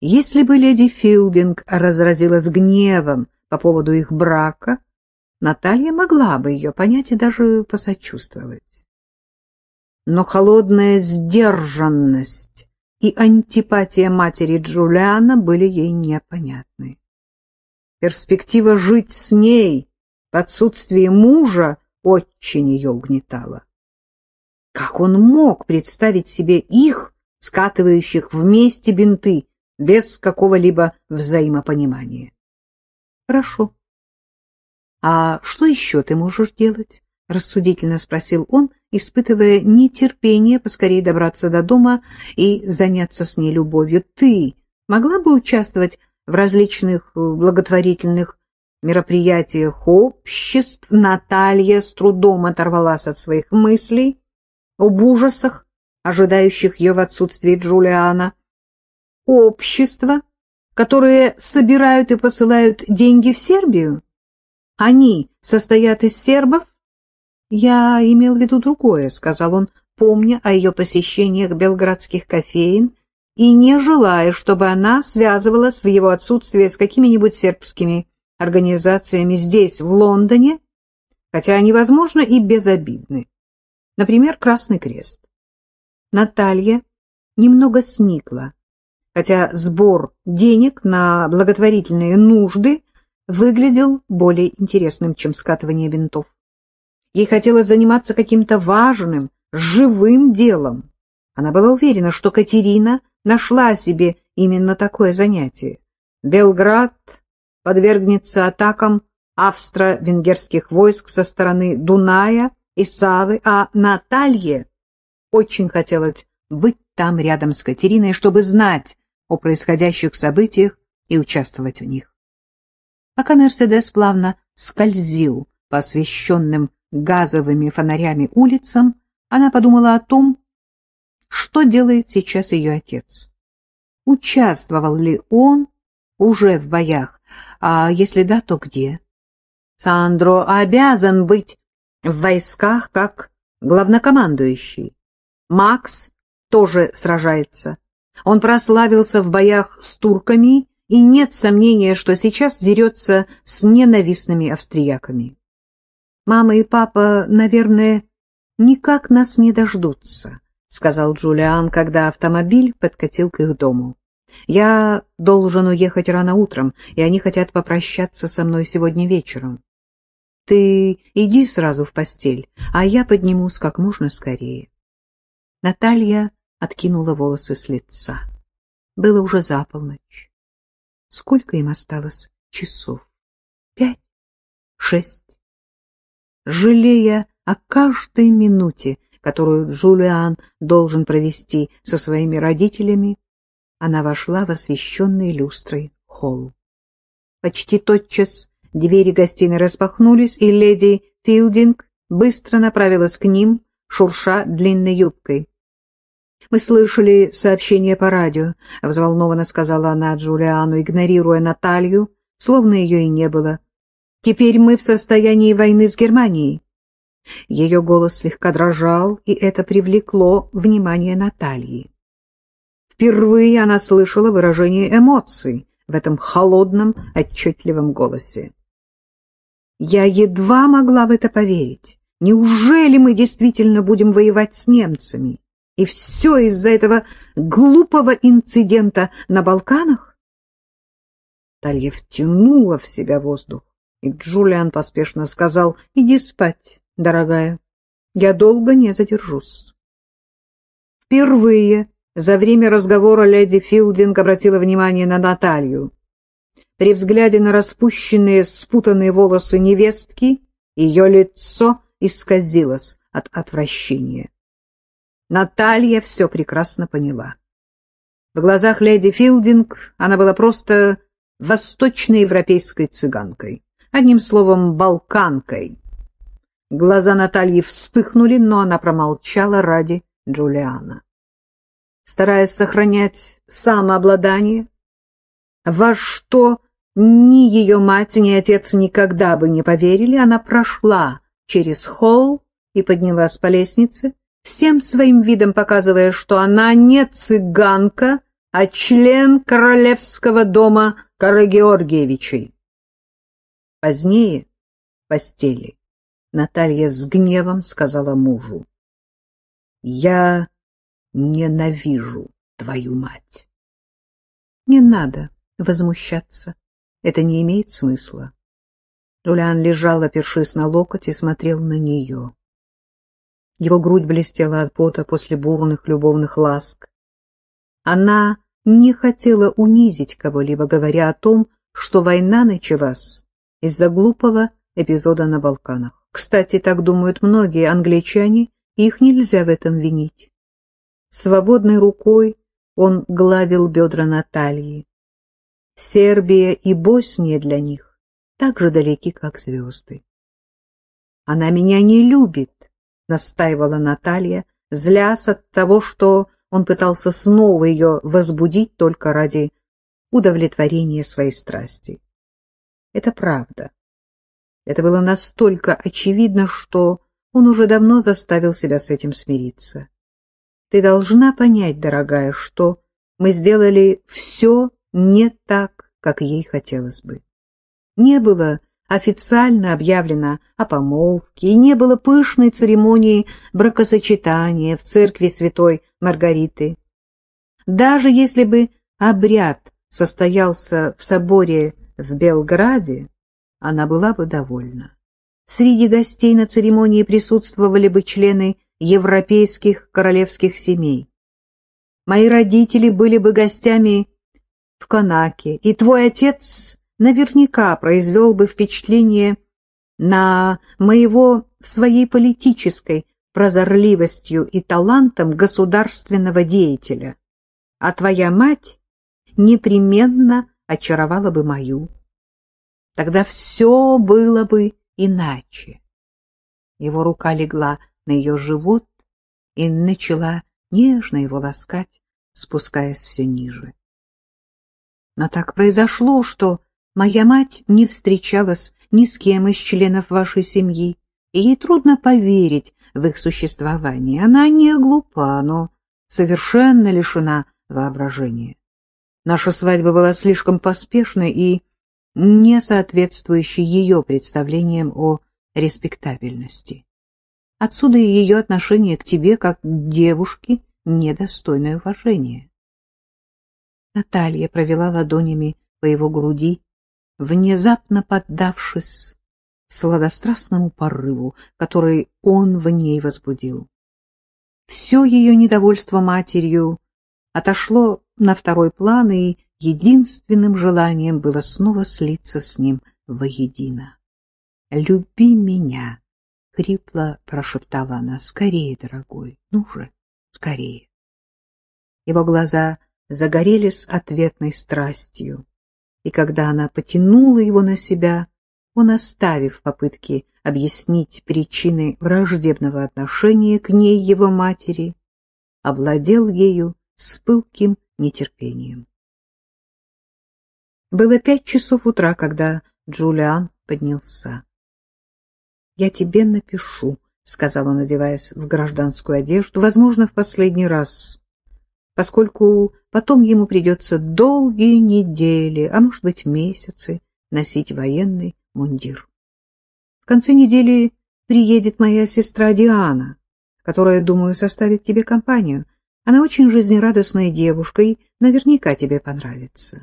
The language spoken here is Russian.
Если бы леди Филдинг разразилась гневом по поводу их брака, Наталья могла бы ее понять и даже посочувствовать. Но холодная сдержанность и антипатия матери Джулиана были ей непонятны. Перспектива жить с ней в отсутствии мужа очень ее угнетала. Как он мог представить себе их, скатывающих вместе бинты, без какого-либо взаимопонимания? Хорошо. А что еще ты можешь делать? Рассудительно спросил он, испытывая нетерпение поскорее добраться до дома и заняться с ней любовью. Ты могла бы участвовать в различных благотворительных мероприятиях обществ? Наталья с трудом оторвалась от своих мыслей об ужасах, ожидающих ее в отсутствии Джулиана. Общества, которые собирают и посылают деньги в Сербию? Они состоят из сербов? Я имел в виду другое, — сказал он, помня о ее посещениях белградских кофеин и не желая, чтобы она связывалась в его отсутствие с какими-нибудь сербскими организациями здесь, в Лондоне, хотя они, возможно, и безобидны. Например, Красный Крест. Наталья немного сникла, хотя сбор денег на благотворительные нужды выглядел более интересным, чем скатывание бинтов. Ей хотелось заниматься каким-то важным, живым делом. Она была уверена, что Катерина нашла себе именно такое занятие. Белград подвергнется атакам австро-венгерских войск со стороны Дуная и Савы, а Наталье очень хотелось быть там рядом с Катериной, чтобы знать о происходящих событиях и участвовать в них. Пока Мерседес плавно скользил по освещенным газовыми фонарями улицам, она подумала о том, что делает сейчас ее отец. Участвовал ли он уже в боях, а если да, то где? Сандро обязан быть в войсках как главнокомандующий. Макс тоже сражается. Он прославился в боях с турками, и нет сомнения, что сейчас дерется с ненавистными австрияками. Мама и папа, наверное, никак нас не дождутся, — сказал Джулиан, когда автомобиль подкатил к их дому. Я должен уехать рано утром, и они хотят попрощаться со мной сегодня вечером. Ты иди сразу в постель, а я поднимусь как можно скорее. Наталья откинула волосы с лица. Было уже за полночь. Сколько им осталось часов? Пять? Шесть? Жалея о каждой минуте, которую Джулиан должен провести со своими родителями, она вошла в освещенный люстрой холл. Почти тотчас двери гостиной распахнулись, и леди Филдинг быстро направилась к ним, шурша длинной юбкой. — Мы слышали сообщение по радио, — взволнованно сказала она Джулиану, игнорируя Наталью, словно ее и не было. — Теперь мы в состоянии войны с Германией. Ее голос слегка дрожал, и это привлекло внимание Натальи. Впервые она слышала выражение эмоций в этом холодном, отчетливом голосе. Я едва могла в это поверить. Неужели мы действительно будем воевать с немцами? И все из-за этого глупого инцидента на Балканах? Талья втянула в себя воздух, и Джулиан поспешно сказал, «Иди спать, дорогая, я долго не задержусь». Впервые за время разговора леди Филдинг обратила внимание на Наталью. При взгляде на распущенные, спутанные волосы невестки ее лицо исказилось от отвращения. Наталья все прекрасно поняла. В глазах леди Филдинг она была просто восточноевропейской цыганкой, одним словом, балканкой. Глаза Натальи вспыхнули, но она промолчала ради Джулиана стараясь сохранять самообладание, во что ни ее мать, ни отец никогда бы не поверили, она прошла через холл и поднялась по лестнице, всем своим видом показывая, что она не цыганка, а член королевского дома Карагеоргиевичей. Позднее в постели Наталья с гневом сказала мужу. — Я ненавижу твою мать. — Не надо возмущаться. Это не имеет смысла. Джулиан лежал, опершись на локоть, и смотрел на нее. Его грудь блестела от пота после бурных любовных ласк. Она не хотела унизить кого-либо, говоря о том, что война началась из-за глупого эпизода на Балканах. Кстати, так думают многие англичане, их нельзя в этом винить. Свободной рукой он гладил бедра Натальи. Сербия и Босния для них так же далеки, как звезды. Она меня не любит, настаивала Наталья, злясь от того, что он пытался снова ее возбудить только ради удовлетворения своей страсти. Это правда. Это было настолько очевидно, что он уже давно заставил себя с этим смириться. Ты должна понять, дорогая, что мы сделали все не так, как ей хотелось бы. Не было официально объявлено о помолвке, и не было пышной церемонии бракосочетания в церкви святой Маргариты. Даже если бы обряд состоялся в соборе в Белграде, она была бы довольна. Среди гостей на церемонии присутствовали бы члены европейских королевских семей. Мои родители были бы гостями в Канаке, и твой отец наверняка произвел бы впечатление на моего своей политической прозорливостью и талантом государственного деятеля, а твоя мать непременно очаровала бы мою. Тогда все было бы иначе. Его рука легла на ее живот и начала нежно его ласкать, спускаясь все ниже. Но так произошло, что Моя мать не встречалась ни с кем из членов вашей семьи, и ей трудно поверить в их существование. Она не глупа, но совершенно лишена воображения. Наша свадьба была слишком поспешной и не соответствующей ее представлениям о респектабельности. Отсюда и ее отношение к тебе как к девушке, недостойное уважения. Наталья провела ладонями по его груди, внезапно поддавшись сладострастному порыву, который он в ней возбудил. Все ее недовольство матерью отошло на второй план, и единственным желанием было снова слиться с ним воедино. «Люби меня!» — хрипло прошептала она. «Скорее, дорогой, ну же, скорее!» Его глаза загорелись ответной страстью и когда она потянула его на себя, он, оставив попытки объяснить причины враждебного отношения к ней его матери, овладел ею с пылким нетерпением. Было пять часов утра, когда Джулиан поднялся. — Я тебе напишу, — сказал он, одеваясь в гражданскую одежду, — возможно, в последний раз поскольку потом ему придется долгие недели, а может быть месяцы, носить военный мундир. В конце недели приедет моя сестра Диана, которая, думаю, составит тебе компанию. Она очень жизнерадостная девушка и наверняка тебе понравится.